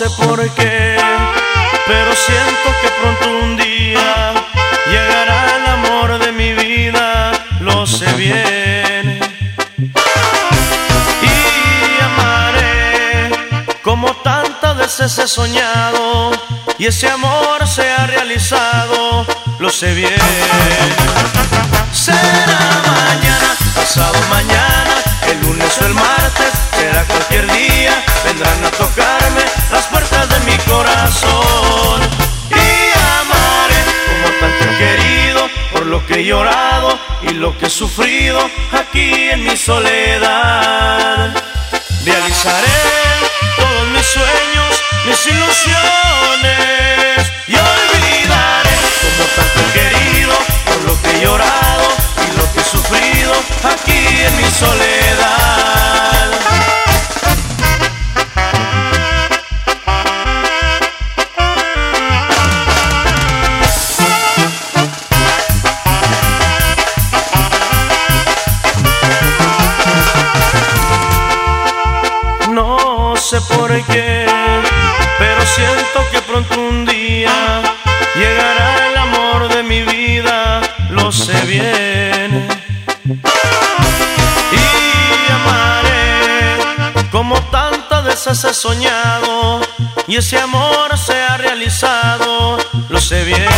sé por qué, pero siento que pronto un día llegará el amor de mi vida, lo sé bien. Y amaré como tantas veces he soñado, y ese amor se ha realizado, lo sé bien. Será mañana, pasado mañana, que he llorado y lo que he sufrido aquí en mi soledad. Realizaré todos mis sueños, mis ilusiones y olvidaré como tanto he querido, por lo que he llorado y lo que he sufrido aquí en mi soledad. Sé por qué, pero siento que pronto un día llegará el amor de mi vida, lo sé bien. Y amaré como tantas veces he soñado, y ese amor se ha realizado, lo sé bien.